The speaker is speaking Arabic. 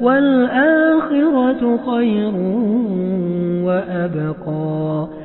والآخرة خير وأبقى.